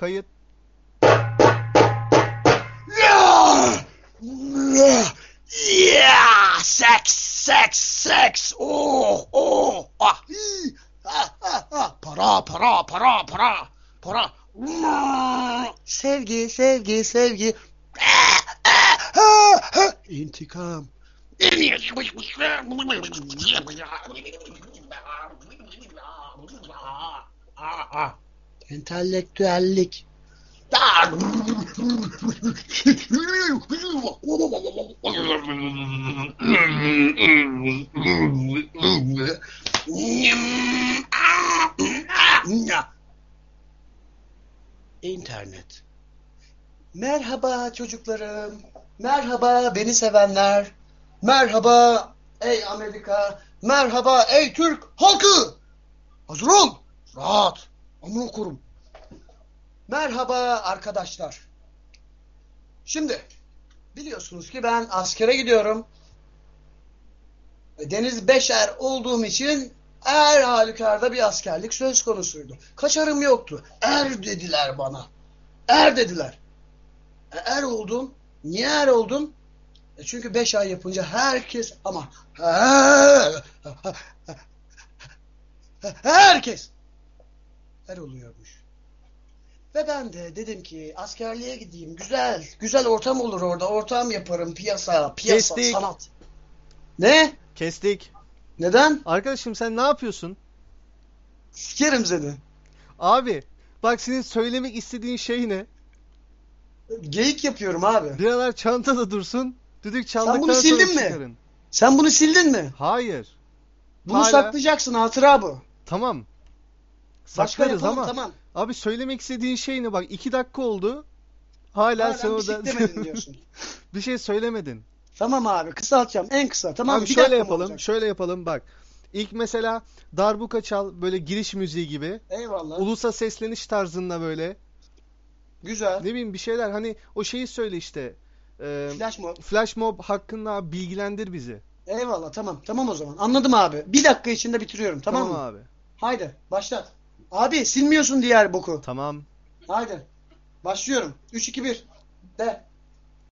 Kayıt. Yeah! Seks, seks, seks. Oh, oh. Ah, ah, ah, ah. Para, para, para, para. Para. Sevgi, sevgi, sevgi. İntikam. Ah, ah. Entelektüellik. İnternet. Merhaba çocuklarım. Merhaba beni sevenler. Merhaba ey Amerika. Merhaba ey Türk halkı. Hazır ol. Rahat. Amına kurum. Merhaba arkadaşlar. Şimdi biliyorsunuz ki ben askere gidiyorum. Deniz Beşer olduğum için her halükarda bir askerlik söz konusuydu. Kaçarım yoktu. Er dediler bana. Er dediler. E, er oldum. Niye er oldum? E, çünkü beş ay yapınca herkes ama herkes er oluyormuş. Ve ben de dedim ki askerliğe gideyim. Güzel, güzel ortam olur orada. Ortam yaparım. Piyasa, piyasa, Kestik. sanat. Ne? Kestik. Neden? Arkadaşım sen ne yapıyorsun? Sikerim seni. Abi bak senin söylemek istediğin şey ne? Geyik yapıyorum abi. Biralar çantada dursun. Düdük çaldıktan bunu sonra sildin mi? çıkarın. Sen bunu sildin mi? Hayır. Bunu Hala- saklayacaksın hatıra bu. Tamam. Saklarız ama tamam. abi söylemek istediğin şey ne? Bak iki dakika oldu. Hala Hala sen bir şey orada demedin diyorsun. bir şey söylemedin. Tamam abi kısaltacağım en kısa tamam abi bir şöyle yapalım. Şöyle yapalım bak. İlk mesela darbuka çal böyle giriş müziği gibi. Eyvallah. Ulusa sesleniş tarzında böyle. Güzel. Ne bileyim bir şeyler hani o şeyi söyle işte. Ee, Flash mob. Flash mob hakkında bilgilendir bizi. Eyvallah tamam. Tamam o zaman. Anladım abi. Bir dakika içinde bitiriyorum tamam, mı? abi. Haydi başlat. Abi silmiyorsun diğer boku. Tamam. Haydi. Başlıyorum. 3 2 1. De.